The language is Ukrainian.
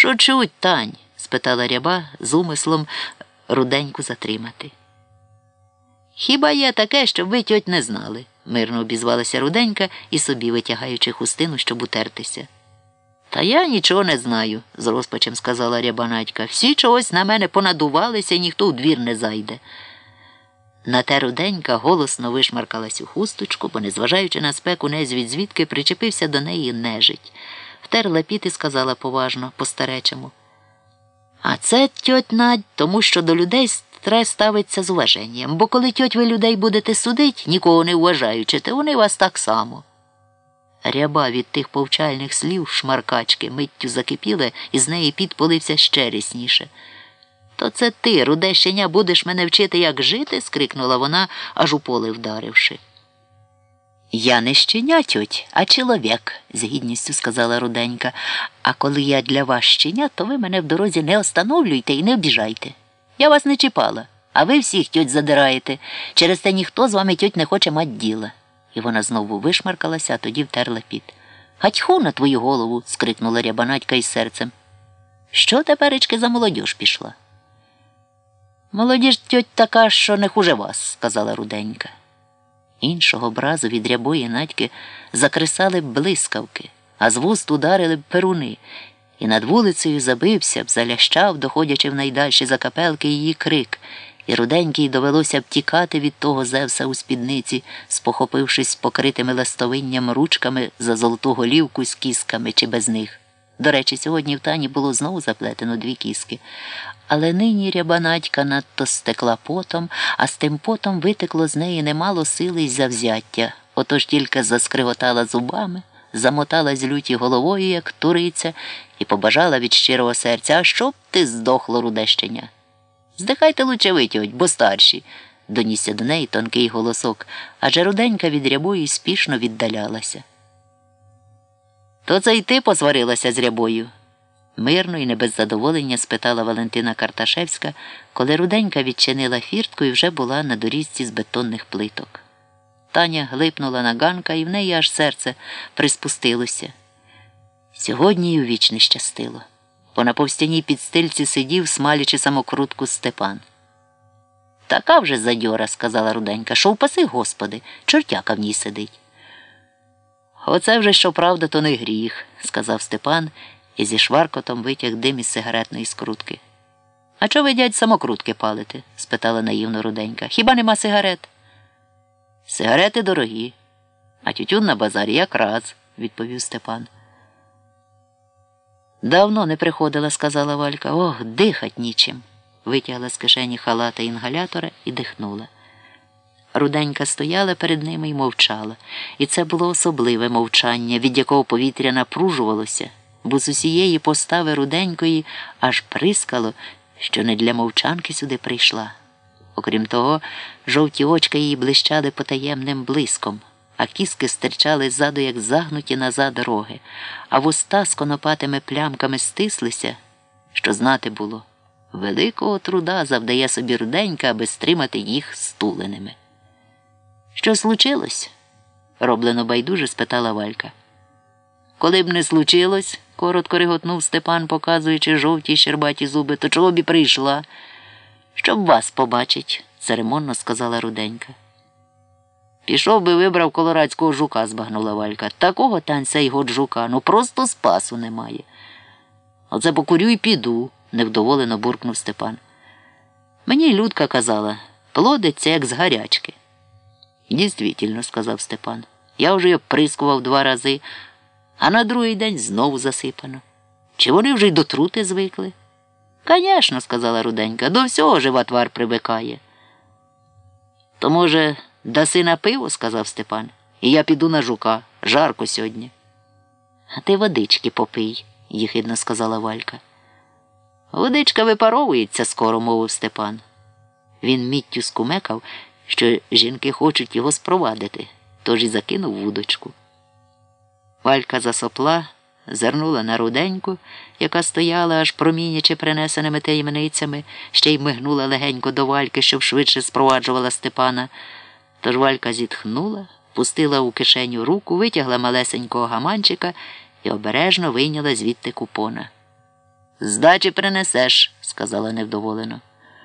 Що чуть, Тань? спитала ряба з умислом руденьку затримати. Хіба є таке, щоб ви тьоть не знали? мирно обізвалася руденька і собі витягаючи хустину, щоб утертися. Та я нічого не знаю, з розпачем сказала рябанатька. Всі чогось на мене понадувалися і ніхто у двір не зайде. На те руденька голосно вишмаркалась у хусточку, бо, незважаючи на спеку, незвідь звідки причепився до неї нежить. Втерла піт і сказала поважно, по старечому. А це тьоть Надь, тому що до людей треба ставиться з уваженням, бо коли тьоть ви людей будете судить, нікого не вважаючи, то вони вас так само. Ряба від тих повчальних слів шмаркачки миттю закипіла, і з неї підполився ще рісніше. То це ти, руде щеня, будеш мене вчити, як жити? скрикнула вона, аж у поле вдаривши. Я не щеня, тьоть, а чоловік, з гідністю сказала руденька. А коли я для вас щеня, то ви мене в дорозі не остановлюйте і не обіжайте. Я вас не чіпала, а ви всіх тьоть задираєте. Через те ніхто з вами тьоть не хоче мать діла. І вона знову вишмаркалася, а тоді втерла піт. Гатьху на твою голову. скрикнула рябанатька із серцем. Що теперечки за молодіж пішла? Молодіж тьоть така, що не хуже вас, сказала руденька. Іншого образу від рябої надьки закресали б блискавки, а з вуст ударили б перуни, і над вулицею забився б, залящав, доходячи в найдальші закапелки її крик, і руденькій довелося б тікати від того Зевса у спідниці, спохопившись покритими ластовинням ручками за золоту голівку з кісками чи без них. До речі, сьогодні в тані було знову заплетено дві кіски. Але нині рябанатька надто стекла потом, а з тим потом витекло з неї немало сили й завзяття. Отож тільки заскриготала зубами, замоталась люті головою, як туриця, і побажала від щирого серця, а щоб ти здохло рудещеня. Здихайте лучше витягуть, бо старші, донісся до неї тонкий голосок, адже руденька від рябої спішно віддалялася. То це й ти посварилася з рябою? Мирно і не без задоволення спитала Валентина Карташевська, коли руденька відчинила фіртку і вже була на доріжці з бетонних плиток. Таня глипнула на ганка, і в неї аж серце приспустилося. Сьогодні й у віч не щастило, бо на повстяній підстильці сидів, смалячи самокрутку Степан. Така вже задьора, сказала руденька, що впаси, господи, чортяка в ній сидить. Оце вже щоправда, то не гріх, сказав Степан і зі шваркотом витяг дим із сигаретної скрутки. А чого ви, дядь, самокрутки палите? спитала наївно руденька. Хіба нема сигарет? Сигарети дорогі, а тютюн на базарі якраз, відповів Степан. Давно не приходила, сказала Валька. Ох, дихать нічим. Витягла з кишені халата інгалятора і дихнула. Руденька стояла перед ними і мовчала, і це було особливе мовчання, від якого повітря напружувалося, бо з усієї постави руденької аж прискало, що не для мовчанки сюди прийшла. Окрім того, жовті очка її блищали потаємним блиском, а кіски стирчали ззаду, як загнуті назад роги, а вуста з конопатими плямками стислися, що знати було. Великого труда завдає собі руденька, аби стримати їх стуленими. Що случилось? роблено байдуже спитала Валька. Коли б не случилось, коротко реготнув Степан, показуючи жовті щербаті зуби, то чого б і прийшла? Щоб вас побачить, церемонно сказала руденька. Пішов би вибрав колорадського жука, збагнула Валька. Такого танця й год жука, ну просто спасу немає. Оце покурю і піду, невдоволено буркнув Степан. Мені Людка казала, плодиться, як з гарячки. Дійсно, сказав Степан. Я вже прискував два рази, а на другий день знову засипано. Чи вони вже й до трути звикли? Звісно, сказала руденька, до всього жива твар привикає. То, може, даси на пиво, сказав Степан, і я піду на жука. Жарко сьогодні. А ти водички попий, їхидно сказала Валька. Водичка випаровується, скоро мовив Степан. Він міттю скумекав що жінки хочуть його спровадити, тож і закинув вудочку. Валька засопла, зернула на руденьку, яка стояла, аж промінячи принесеними таємницями, ще й мигнула легенько до вальки, щоб швидше спроваджувала Степана. Тож Валька зітхнула, пустила у кишеню руку, витягла малесенького гаманчика і обережно вийняла звідти купона. Здачі принесеш, сказала невдоволено.